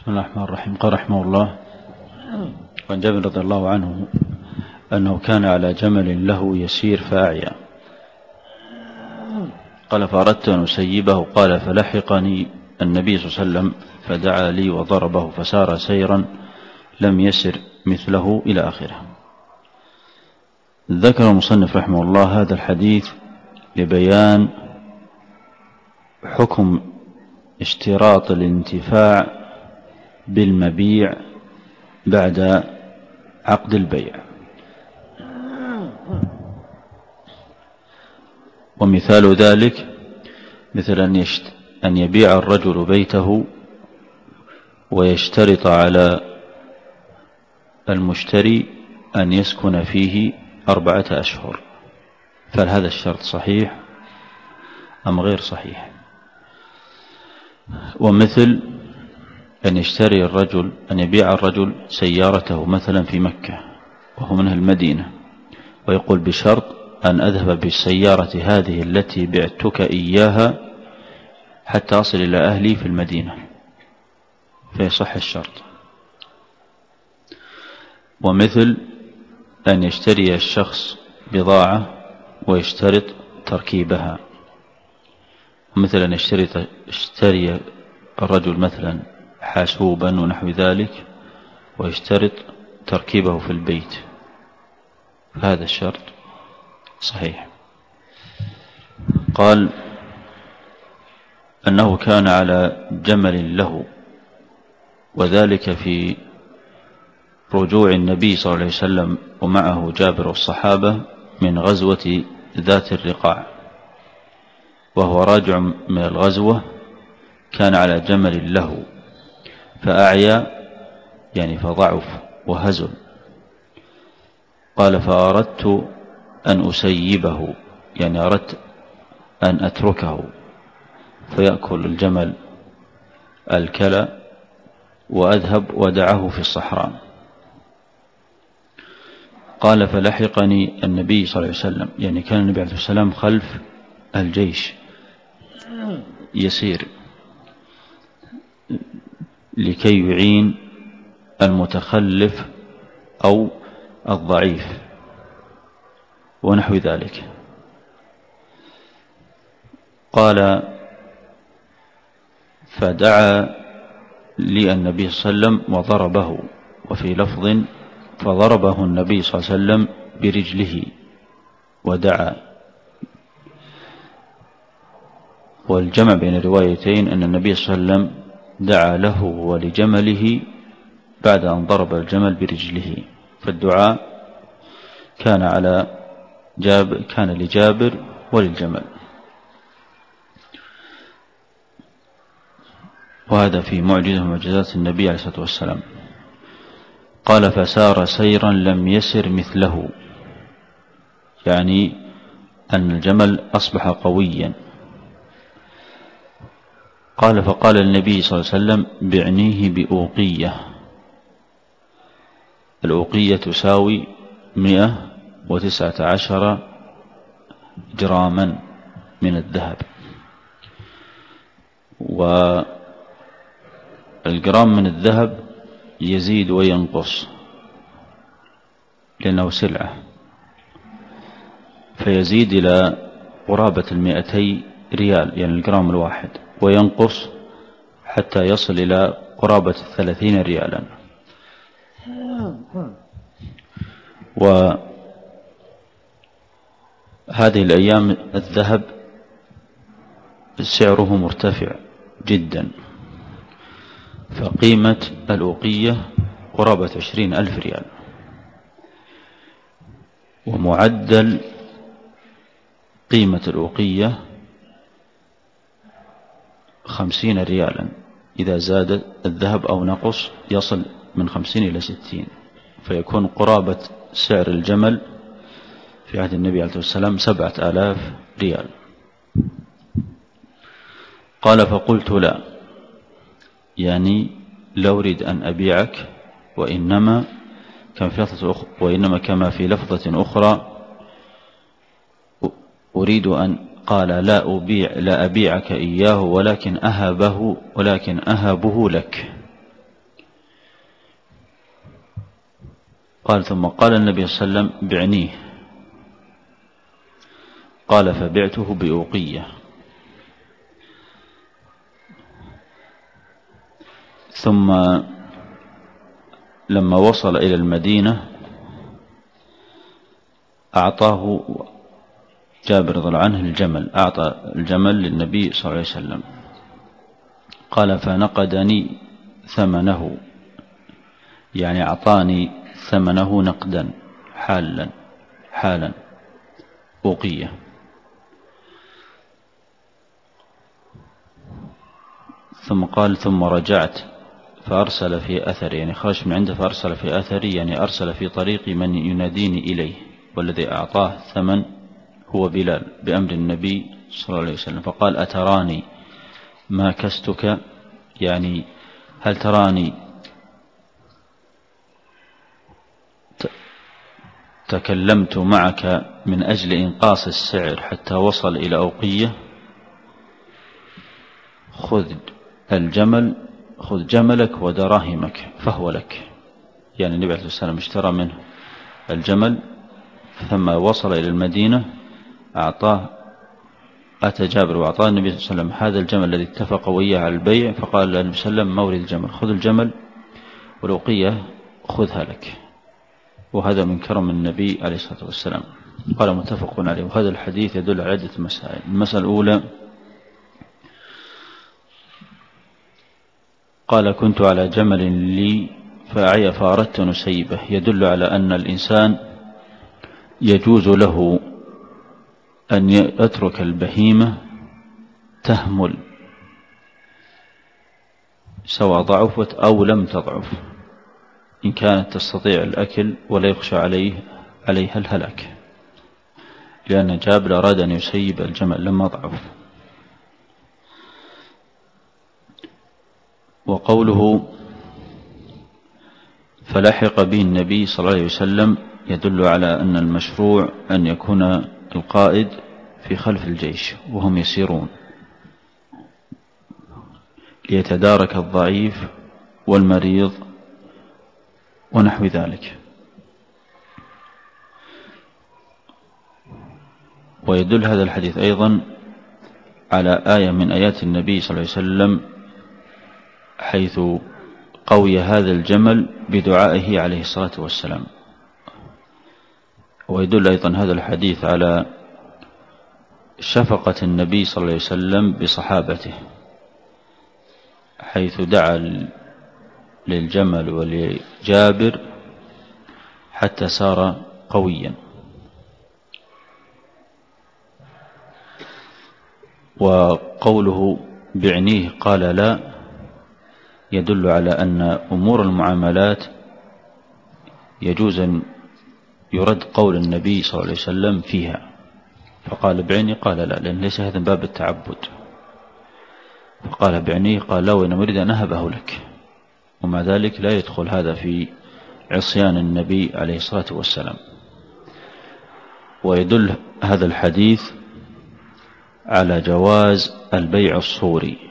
بسم الله الرحمن الرحيم. قال رحمه الله وعن جابر رضي الله عنه أنه كان على جمل له يسير فأعيا. قال فأردت أن أسيبه. قال فلحقني النبي صلى الله عليه وسلم فدعا لي وضربه فسار سيرا لم يسر مثله إلى آخره. ذكر المصنف رحمه الله هذا الحديث لبيان حكم اشتراط الانتفاع بالمبيع بعد عقد البيع. ومثال ذلك مثل أن, يشت أن يبيع الرجل بيته ويشترط على المشتري أن يسكن فيه أربعة أشهر. فهل هذا الشرط صحيح أم غير صحيح؟ ومثل أن يشتري الرجل أن يبيع الرجل سيارته مثلا في مكة وهو منها المدينة ويقول بشرط أن أذهب بالسيارة هذه التي بعتك إياها حتى أصل إلى أهلي في المدينة. فيصح الشرط. ومثل أن يشتري الشخص بضاعة ويشترط تركيبها. مثل أن يشتري, الرجل مثلا حاسوبا ونحو ذلك ويشترط تركيبه في البيت. هذا الشرط صحيح. قال أنه كان على جمل له وذلك في رجوع النبي صلى الله عليه وسلم ومعه جابر والصحابة من غزوة ذات الرقاع وهو راجع من الغزوة كان على جمل له. فأعيا يعني فضعف وهزل. قال فأردت أن أسيبه يعني أردت أن أتركه. فيأكل الجمل الكلى وأذهب ودعه في الصحراء. قال فلحقني النبي صلى الله عليه وسلم يعني كان النبي عليه والسلام خلف الجيش. يسير. لكي يعين المتخلف أو الضعيف ونحو ذلك. قال فدعا لي النبي صلى الله عليه وسلم وضربه وفي لفظ فضربه النبي صلى الله عليه وسلم برجله ودعا. والجمع بين الروايتين أن النبي صلى الله عليه وسلم دعا له ولجمله بعد أن ضرب الجمل برجله. فالدعاء كان على جاب كان لجابر وللجمل. وهذا في معجزة معجزات النبي عليه الصلاة والسلام. قال فسار سيرا لم يسر مثله. يعني أن الجمل أصبح قويا. قال فقال النبي صلى الله عليه وسلم بعنيه بأوقية. الأوقية تساوي مئة وتسعة عشر جراما من الذهب. والجرام من الذهب يزيد وينقص لأنه سلعة. فيزيد إلى قرابة المئتي ريال يعني الجرام الواحد. وينقص حتى يصل إلى قرابة الثلاثين ريالا. وهذه الأيام الذهب سعره مرتفع جدا فقيمة الأوقية قرابة عشرين ألف ريال. ومعدل قيمة الأوقية خمسين ريالا. إذا زاد الذهب أو نقص يصل من خمسين إلى ستين. فيكون قرابة سعر الجمل في عهد النبي عليه السلام سبعة آلاف ريال. قال فقلت لا. يعني لا أريد أن أبيعك وإنما كما في لفظة أخرى وإنما كما في لفظة أخرى أريد أن قال لا أبيع لا أبيعك إياه ولكن أهبه ولكن أهبه لك. قال ثم قال النبي صلى الله عليه وسلم بعنيه. قال فبعته بأوقية. ثم لما وصل إلى المدينة أعطاه جابر رضي الله عنه الجمل أعطى الجمل للنبي صلى الله عليه وسلم. قال فنقدني ثمنه. يعني أعطاني ثمنه نقدا حالا حالا أوقية. ثم قال ثم رجعت فأرسل في أثر يعني خرج من عنده فأرسل في أثري يعني أرسل في طريقي من يناديني إليه والذي أعطاه ثمن هو بلال بأمر النبي صلى الله عليه وسلم فقال أتراني ما كستك؟ يعني هل تراني تكلمت معك من أجل إنقاص السعر حتى وصل إلى أوقية؟ خذ الجمل خذ جملك ودراهمك فهو لك. يعني النبي عليه الصلاة والسلام اشترى منه الجمل ثم وصل إلى المدينة أعطاه أتى جابر وأعطاه النبي صلى الله عليه وسلم هذا الجمل الذي اتفق وياه على البيع فقال النبي صلى الله عليه وسلم ما أريد الجمل خذ الجمل والوقية خذها لك. وهذا من كرم النبي عليه الصلاة والسلام. قال متفق عليه. وهذا الحديث يدل على عدة مسائل. المسألة الأولى قال كنت على جمل لي فأعي فأردت نسيبه. يدل على أن الإنسان يجوز له أن يترك البهيمة تهمل سواء ضعفت أو لم تضعف إن كانت تستطيع الأكل ولا يخشى عليه عليها الهلاك لأن جابر أراد أن يسيب الجمل لما ضعف. وقوله فلحق به النبي صلى الله عليه وسلم يدل على أن المشروع أن يكون القائد في خلف الجيش وهم يسيرون. ليتدارك الضعيف والمريض ونحو ذلك. ويدل هذا الحديث أيضا على آية من آيات النبي صلى الله عليه وسلم حيث قوي هذا الجمل بدعائه عليه الصلاة والسلام. ويدل أيضا هذا الحديث على شفقة النبي صلى الله عليه وسلم بصحابته حيث دعا للجمل ولجابر حتى صار قويا. وقوله بعنيه قال لا يدل على أن أمور المعاملات يجوز أن يرد قول النبي صلى الله عليه وسلم فيها. فقال بعني قال لا لأن ليس هذا باب التعبد. فقال بعني قال لا وإن أريد أن أهبه لك. ومع ذلك لا يدخل هذا في عصيان النبي عليه الصلاة والسلام. ويدل هذا الحديث على جواز البيع الصوري.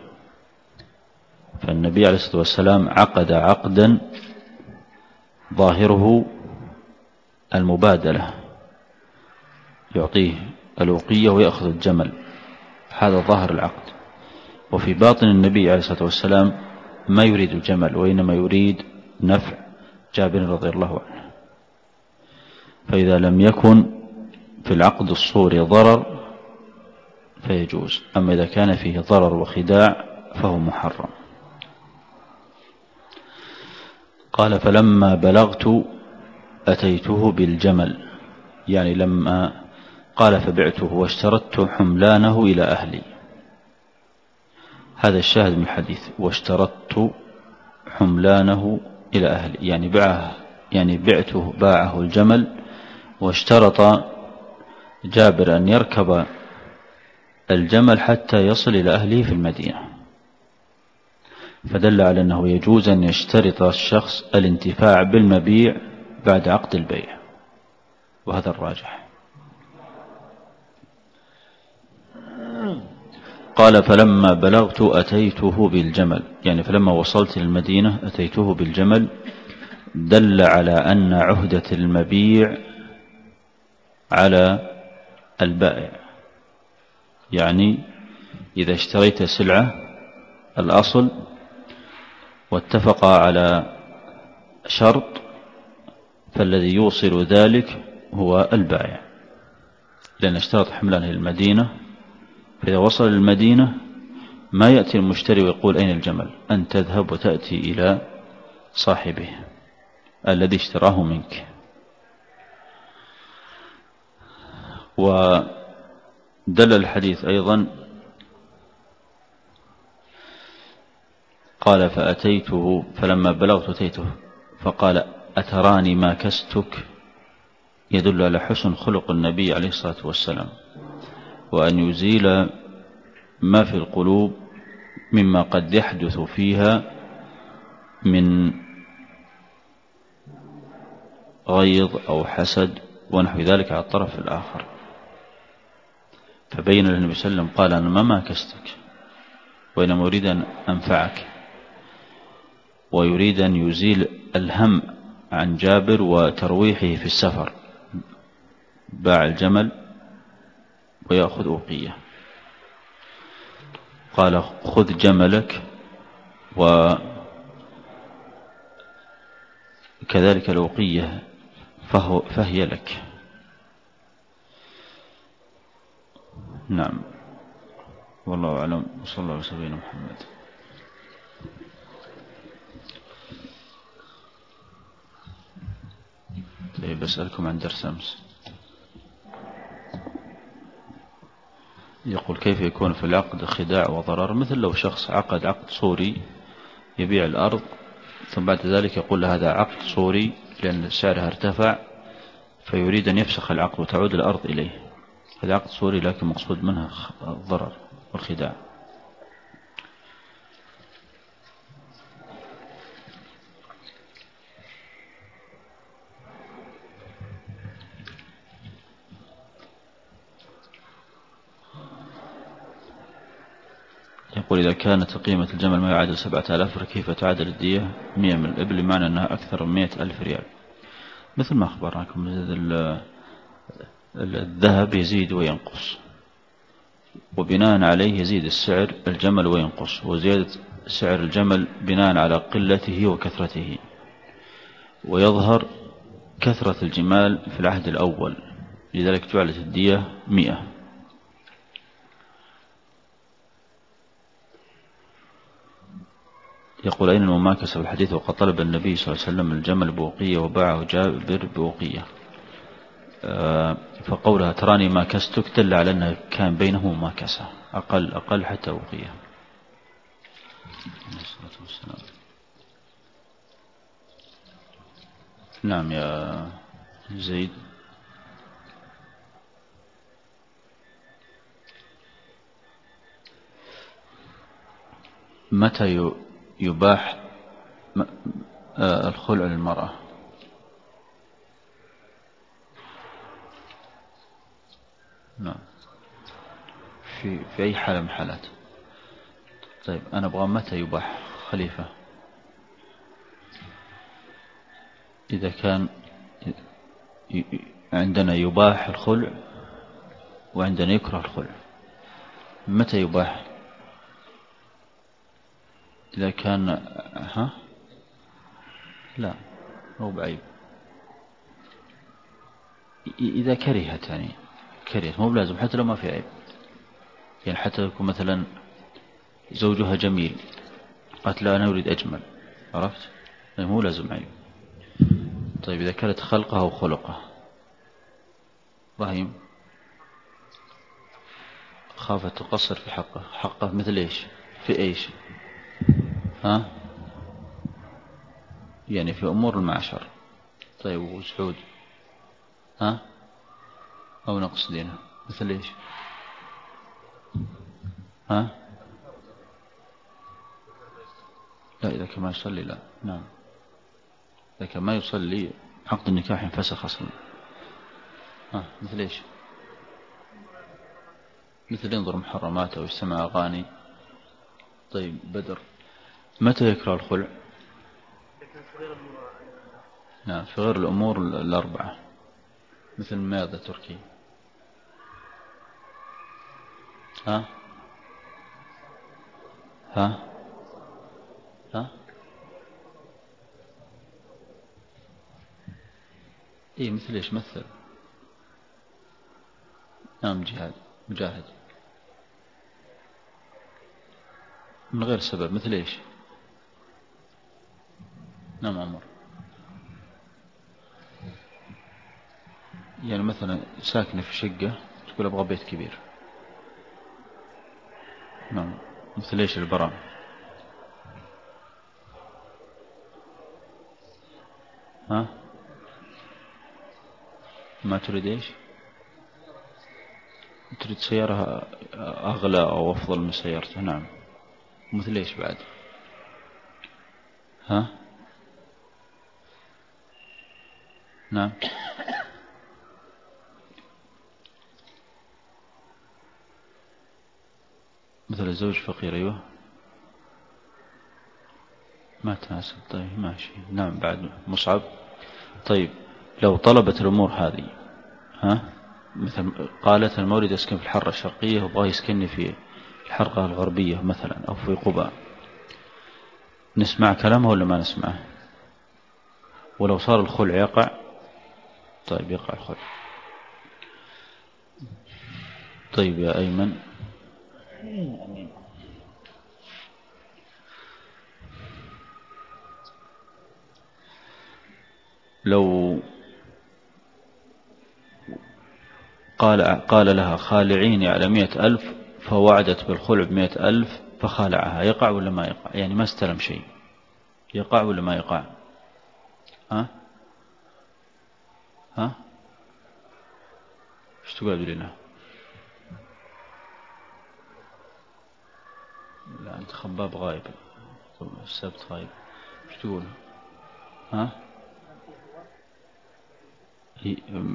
فالنبي عليه الصلاة والسلام عقد عقدا ظاهره المبادلة. يعطيه الوقية ويأخذ الجمل. هذا ظاهر العقد. وفي باطن النبي عليه الصلاة والسلام ما يريد الجمل وإنما يريد نفع جابر رضي الله عنه. فإذا لم يكن في العقد الصوري ضرر فيجوز. أما إذا كان فيه ضرر وخداع فهو محرم. قال فلما بلغت أتيته بالجمل يعني لما قال فبعته واشترطت حملانه إلى أهلي. هذا الشاهد من الحديث واشترطت حملانه إلى أهلي يعني باعه يعني بعته باعه الجمل واشترط جابر أن يركب الجمل حتى يصل إلى أهله في المدينة. فدل على أنه يجوز أن يشترط الشخص الانتفاع بالمبيع بعد عقد البيع وهذا الراجح. قال فلما بلغت أتيته بالجمل. يعني فلما وصلت المدينة أتيته بالجمل دل على أن عهدة المبيع على البائع. يعني إذا اشتريت سلعة الأصل واتفق على شرط فالذي يوصل ذلك هو البائع لأن اشترط حملان المدينة. فإذا وصل المدينة ما يأتي المشتري ويقول أين الجمل؟ أن تذهب وتأتي إلى صاحبه الذي اشتراه منك. ودل الحديث أيضا قال فأتيته فلما بلغت أتيته فقال أتراني ما كستك؟ يدل على حسن خلق النبي عليه الصلاة والسلام وأن يزيل ما في القلوب مما قد يحدث فيها من غيظ أو حسد ونحو ذلك على الطرف الآخر. فبين النبي صلى الله عليه وسلم قال أنا ما ماكستك وإنما أريد أن أنفعك ويريد أن يزيل الهم عن جابر وترويحه في السفر باع الجمل ويأخذ أوقية قال خذ جملك وكذلك الأوقية فهو فهي لك. نعم. والله أعلم. وصلى الله على سيدنا محمد. طيب بسألكم عن درس أمس. يقول كيف يكون في العقد خداع وضرر؟ مثل لو شخص عقد عقد صوري يبيع الأرض ثم بعد ذلك يقول هذا عقد صوري لأن سعرها ارتفع فيريد أن يفسخ العقد وتعود الأرض إليه. هذا عقد صوري لكن مقصود منها الضرر والخداع. يقول إذا كانت قيمة الجمل ما يعادل سبعة آلاف فكيف تعادل الدية مئة من الإبل؟ معنى أنها أكثر من مئة ألف ريال. مثل ما أخبرناكم الذهب يزيد وينقص وبناء عليه يزيد السعر الجمل وينقص وزيادة سعر الجمل بناء على قلته وكثرته. ويظهر كثرة الجمال في العهد الأول لذلك جعلت الدية مئة يقول أين المماكسة الحديث وقد طلب النبي صلى الله عليه وسلم الجمل بوقية وباعه جابر بوقية. آه، فقولها تراني ما كستك دل على أنه كان بينه مماكسة. أقل أقل حتى وقية نعم يا زيد. متى يباح آه، الخلع للمرأة. نعم. في في أي حالة من حالات طيب أنا أبغى متى يباح خليفة؟ إذا كان عندنا يباح الخلع وعندنا يكره الخلع متى يباح؟ إذا كان ها؟ لا مو بعيب. إذا كرهت يعني كرهت مو بلازم حتى لو ما في عيب. يعني حتى يكون مثلا زوجها جميل قالت لا أنا أريد أجمل عرفت؟ يعني مو لازم عيب. طيب إذا كانت خلقها وخلقه. رحيم خافت تقصر في حقه. حقه مثل إيش؟ في إيش؟ ها؟ يعني في أمور المعشر. طيب وسعود ها؟ أو نقص دينه. مثل إيش؟ ها؟ لا إذا كان ما يصلي لا. نعم. إذا كان ما يصلي عقد النكاح ينفسخ أصلا. ها مثل إيش؟ مثل ينظر محرمات أو يستمع أغاني. طيب بدر. متى يكره الخلع؟ نعم في غير الأمور الأربعة مثل ماذا تركي. ها؟ ها؟ ها؟ اي مثل إيش؟ مثل. نعم جهاد مجاهد. من غير سبب مثل إيش؟ نعم عمر. يعني مثلا ساكنة في شقة تقول أبغى بيت كبير. نعم. مثل إيش البراء ها؟ ما تريد إيش؟ تريد سيارة أغلى أو أفضل من سيارته. نعم. مثل إيش بعد؟ ها؟ نعم. مثل الزوج فقير أيوه. ما تناسب طيب ماشي. نعم بعد مصعب. طيب لو طلبت الأمور هذه ها؟ مثل قالت المولد أسكن في الحرة الشرقية وبغى يسكنني في الحرقة الغربية مثلا أو في قباء. نسمع كلامه ولا ما نسمعه؟ ولو صار الخلع يقع طيب يقع الخلع طيب يا أيمن. لو قال, قال لها خالعيني على مئة ألف فوعدت بالخلع بمئة ألف فخالعها. يقع ولا ما يقع؟ يعني ما استلم شيء. يقع ولا ما يقع؟ ها؟ ها؟ تقول لنا لا أنت خباب غايب. السبت غايب. إيش تقول؟ ها؟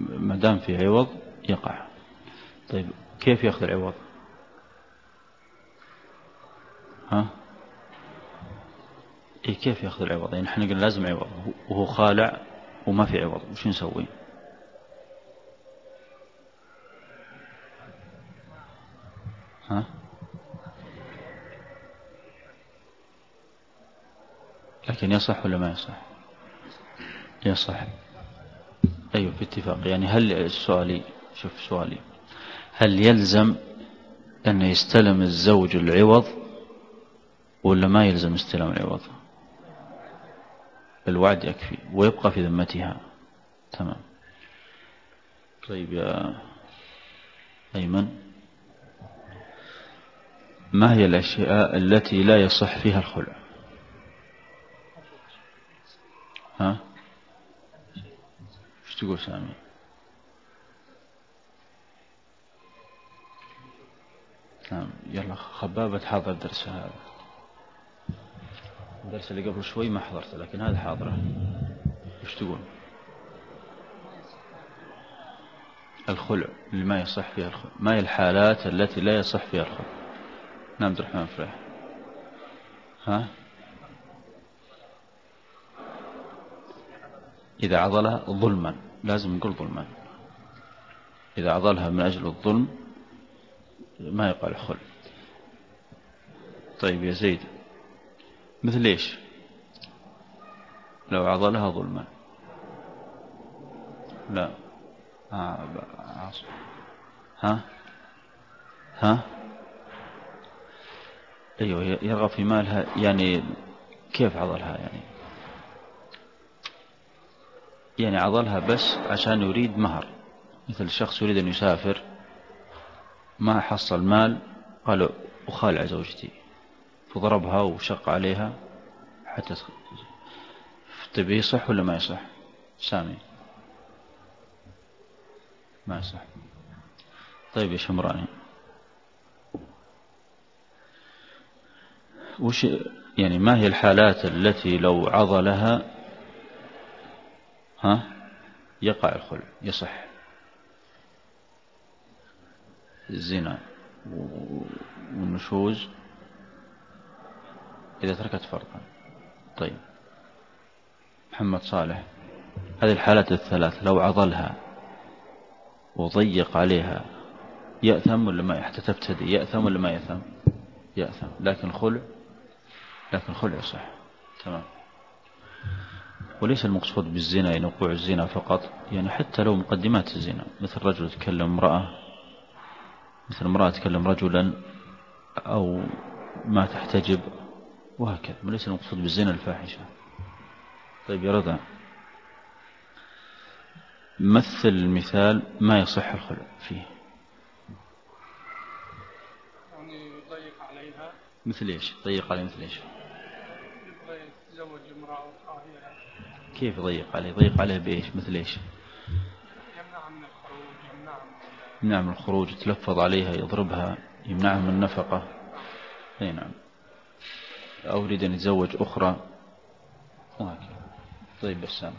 ما دام في عوض يقع. طيب كيف ياخذ العوض؟ ها؟ إيه كيف ياخذ العوض؟ يعني إحنا قلنا لازم عوض. وهو خالع وما في عوض. وش نسوي؟ ها؟ لكن يصح ولا ما يصح؟ يصح. أيوة باتفاق. يعني هل سؤالي شوف سؤالي. هل يلزم أن يستلم الزوج العوض ولا ما يلزم استلام العوض؟ الوعد يكفي ويبقى في ذمتها. تمام. طيب يا أيمن. ما هي الأشياء التي لا يصح فيها الخلع؟ ها؟ إيش تقول سامي؟ نعم يلا خبابة حاضر الدرس هذا. الدرس اللي قبل شوي ما حضرته لكن هذا حاضره. إيش تقول؟ الخلع اللي ما يصح فيها الخلع ما هي الحالات التي لا يصح فيها الخلع؟ نعم عبد الرحمن فرح. ها؟ إذا عضلها ظلما لازم نقول ظلما. إذا عضلها من أجل الظلم ما يقع الخل طيب يا زيد مثل إيش؟ لو عضلها ظلما. لا. آه ها؟ ها؟ أيوة يرغب في مالها يعني كيف عضلها؟ يعني يعني عضلها بس عشان يريد مهر. مثل شخص يريد أن يسافر ما حصل مال قال أخالع زوجتي. فضربها وشق عليها حتى تبي يصح ولا ما يصح؟ سامي. ما يصح. طيب يا شمراني. وش يعني ما هي الحالات التي لو عضلها ها يقع الخلع يصح. الزنا والنشوز إذا تركت فرضا. طيب. محمد صالح هذه الحالات الثلاث لو عضلها وضيق عليها يأثم ولا ما تبتدي يأثم ولا ما يأثم؟ يأثم. لكن خلع لكن خلع صح تمام. وليس المقصود بالزنا يعني وقوع الزنا فقط. يعني حتى لو مقدمات الزنا مثل رجل تكلم امرأة مثل امرأة تكلم رجلا أو ما تحتجب وهكذا. وليس المقصود بالزنا الفاحشة. طيب يا رضا. مثل المثال ما يصح الخلع فيه. يعني عليها. مثل إيش؟ ضيق عليه مثل إيش يبغى يتزوج امرأة أخرى كيف يضيق عليه؟ يضيق عليه بإيش؟ مثل من يمنع من الخروج. يتلفظ عليها يضربها يمنعها من النفقة. أي نعم. أو يريد أن يتزوج أخرى. وهكذا طيب بسام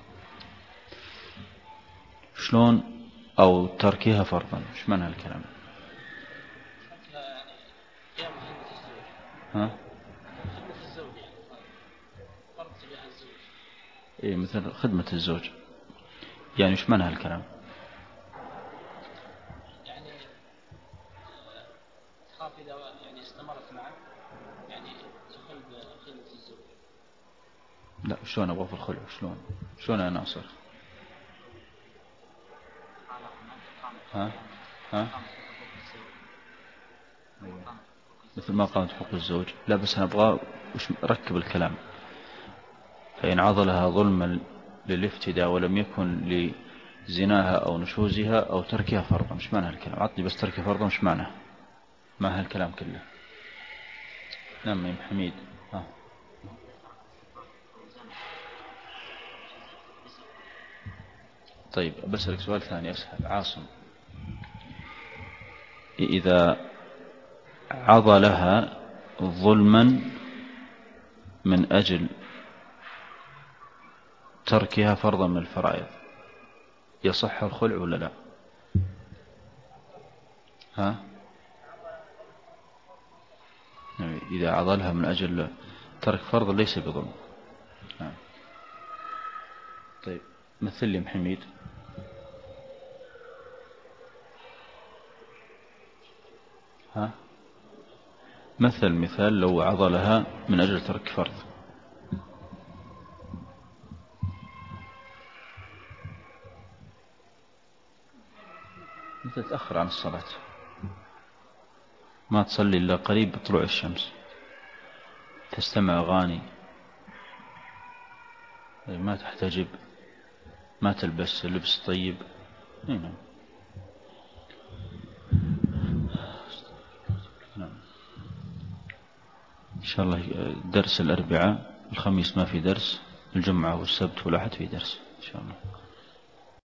شلون أو تركها فرضا؟ إيش معنى الكلام ها؟ إيه مثل خدمة الزوج. يعني إيش معنى هالكلام؟ يعني تخاف إذا يعني استمرت معه يعني تخل بخدمة الزوج. لا شلون أبغى في الخلع شلون؟ شلون يا ناصر ها؟ ها؟ مثل ما قامت حقوق الزوج. لا بس أنا أبغى وش ركب الكلام. فإن عضلها ظلما للافتداء ولم يكن لزناها أو نشوزها أو تركها فرضا مش معنى هالكلام. عطني بس تركها فرضا مش معنى. ما هالكلام كله. نعم يا حميد. ها طيب بسألك سؤال ثاني أسهل عاصم. إذا عضلها ظلما من أجل تركها فرضا من الفرائض. يصح الخلع ولا لا؟ ها؟ إذا عضلها من أجل ترك فرض ليس بظلم. طيب مثل لي محميد ها؟ مثل مثال لو عضلها من أجل ترك فرض. مثل تأخر عن الصلاة. ما تصلي إلا قريب بطلوع الشمس. تستمع أغاني. ما تحتجب. ما تلبس لبس طيب. نعم. إن شاء الله درس الأربعاء. الخميس ما في درس. الجمعة والسبت والأحد في درس. إن شاء الله.